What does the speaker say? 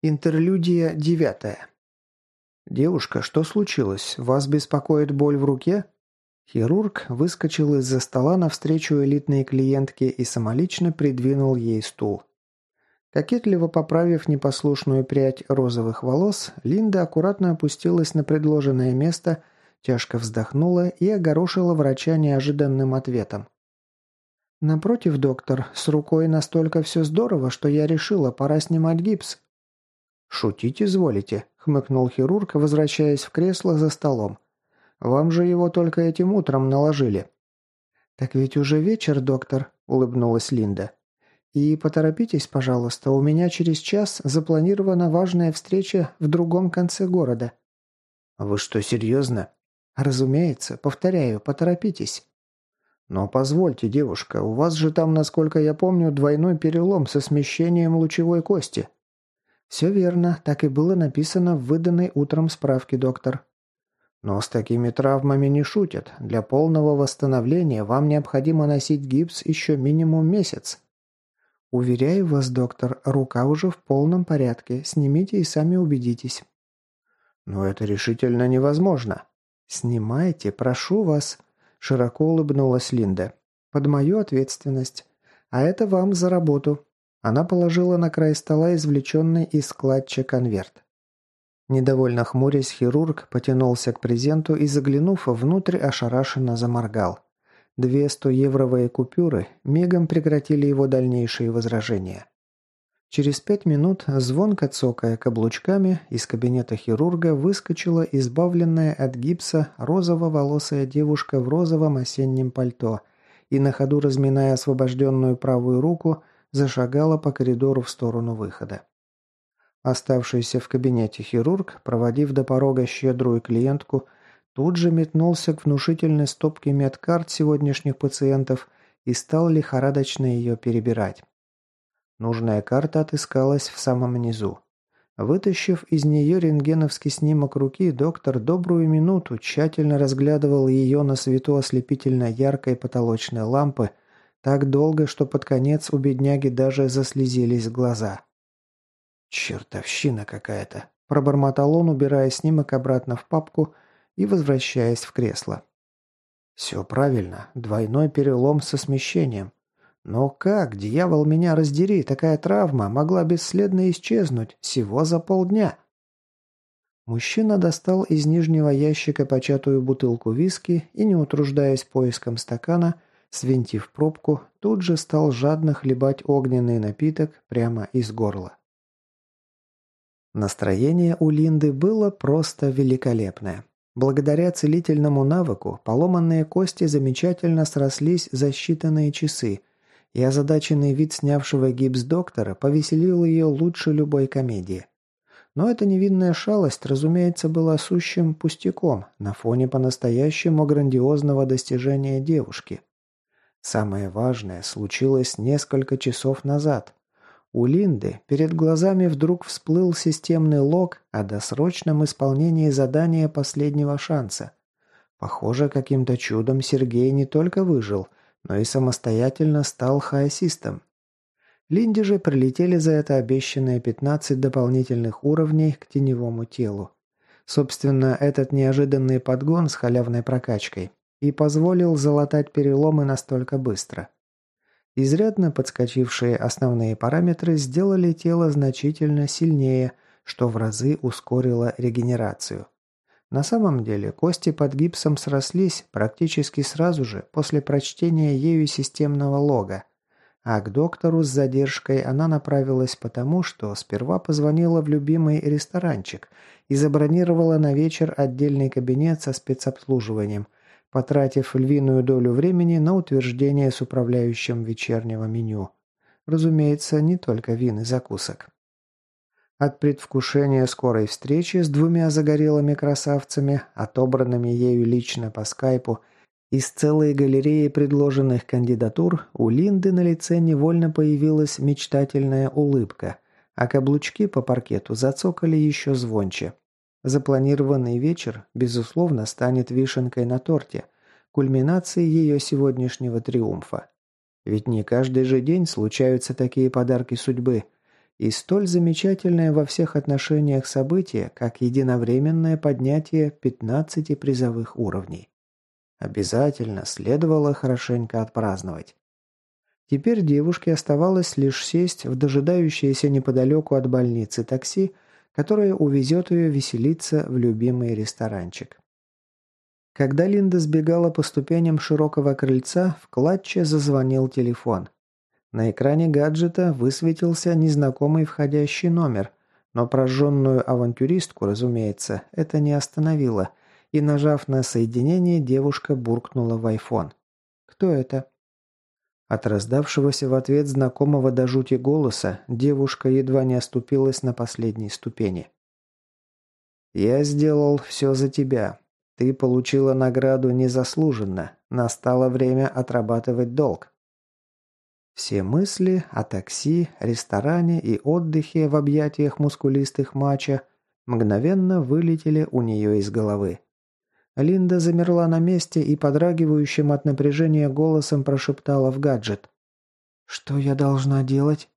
Интерлюдия девятая. «Девушка, что случилось? Вас беспокоит боль в руке?» Хирург выскочил из-за стола навстречу элитной клиентке и самолично придвинул ей стул. Кокетливо поправив непослушную прядь розовых волос, Линда аккуратно опустилась на предложенное место, тяжко вздохнула и огорошила врача неожиданным ответом. «Напротив, доктор, с рукой настолько все здорово, что я решила, пора снимать гипс. «Шутить изволите», – хмыкнул хирург, возвращаясь в кресло за столом. «Вам же его только этим утром наложили». «Так ведь уже вечер, доктор», – улыбнулась Линда. «И поторопитесь, пожалуйста, у меня через час запланирована важная встреча в другом конце города». «Вы что, серьезно?» «Разумеется. Повторяю, поторопитесь». «Но позвольте, девушка, у вас же там, насколько я помню, двойной перелом со смещением лучевой кости». «Все верно, так и было написано в выданной утром справке, доктор». «Но с такими травмами не шутят. Для полного восстановления вам необходимо носить гипс еще минимум месяц». «Уверяю вас, доктор, рука уже в полном порядке. Снимите и сами убедитесь». «Но это решительно невозможно». «Снимайте, прошу вас», – широко улыбнулась Линда. «Под мою ответственность. А это вам за работу. Она положила на край стола извлеченный из складча конверт. Недовольно хмурясь, хирург потянулся к презенту и, заглянув внутрь, ошарашенно заморгал. Две 100-евровые купюры мигом прекратили его дальнейшие возражения. Через пять минут, звонко цокая каблучками, из кабинета хирурга выскочила избавленная от гипса розово-волосая девушка в розовом осеннем пальто и, на ходу разминая освобожденную правую руку, зашагала по коридору в сторону выхода. Оставшийся в кабинете хирург, проводив до порога щедрую клиентку, тут же метнулся к внушительной стопке медкарт сегодняшних пациентов и стал лихорадочно ее перебирать. Нужная карта отыскалась в самом низу. Вытащив из нее рентгеновский снимок руки, доктор добрую минуту тщательно разглядывал ее на свету ослепительно яркой потолочной лампы, так долго, что под конец у бедняги даже заслезились глаза. «Чертовщина какая-то», – пробормотал он, убирая снимок обратно в папку и возвращаясь в кресло. «Все правильно. Двойной перелом со смещением. Но как, дьявол меня раздери, такая травма могла бесследно исчезнуть всего за полдня?» Мужчина достал из нижнего ящика початую бутылку виски и, не утруждаясь поиском стакана, Свинтив пробку, тут же стал жадно хлебать огненный напиток прямо из горла. Настроение у Линды было просто великолепное. Благодаря целительному навыку поломанные кости замечательно срослись за считанные часы, и озадаченный вид снявшего гипс доктора повеселил ее лучше любой комедии. Но эта невинная шалость, разумеется, была сущим пустяком на фоне по-настоящему грандиозного достижения девушки. Самое важное случилось несколько часов назад. У Линды перед глазами вдруг всплыл системный лог о досрочном исполнении задания последнего шанса. Похоже, каким-то чудом Сергей не только выжил, но и самостоятельно стал хаосистом. Линде же прилетели за это обещанные 15 дополнительных уровней к теневому телу. Собственно, этот неожиданный подгон с халявной прокачкой и позволил залатать переломы настолько быстро. Изрядно подскочившие основные параметры сделали тело значительно сильнее, что в разы ускорило регенерацию. На самом деле кости под гипсом срослись практически сразу же после прочтения ею системного лога, а к доктору с задержкой она направилась потому, что сперва позвонила в любимый ресторанчик и забронировала на вечер отдельный кабинет со спецобслуживанием – потратив львиную долю времени на утверждение с управляющим вечернего меню. Разумеется, не только вин и закусок. От предвкушения скорой встречи с двумя загорелыми красавцами, отобранными ею лично по скайпу, из целой галереи предложенных кандидатур у Линды на лице невольно появилась мечтательная улыбка, а каблучки по паркету зацокали еще звонче. Запланированный вечер, безусловно, станет вишенкой на торте, кульминацией ее сегодняшнего триумфа. Ведь не каждый же день случаются такие подарки судьбы. и столь замечательное во всех отношениях событие, как единовременное поднятие 15 призовых уровней. Обязательно следовало хорошенько отпраздновать. Теперь девушке оставалось лишь сесть в дожидающееся неподалеку от больницы такси, которое увезет ее веселиться в любимый ресторанчик. Когда Линда сбегала по ступеням широкого крыльца, в клатче зазвонил телефон. На экране гаджета высветился незнакомый входящий номер, но прожженную авантюристку, разумеется, это не остановило, и, нажав на соединение, девушка буркнула в айфон. «Кто это?» От раздавшегося в ответ знакомого до жути голоса девушка едва не оступилась на последней ступени. «Я сделал все за тебя. Ты получила награду незаслуженно. Настало время отрабатывать долг». Все мысли о такси, ресторане и отдыхе в объятиях мускулистых мачо мгновенно вылетели у нее из головы. Линда замерла на месте и подрагивающим от напряжения голосом прошептала в гаджет. «Что я должна делать?»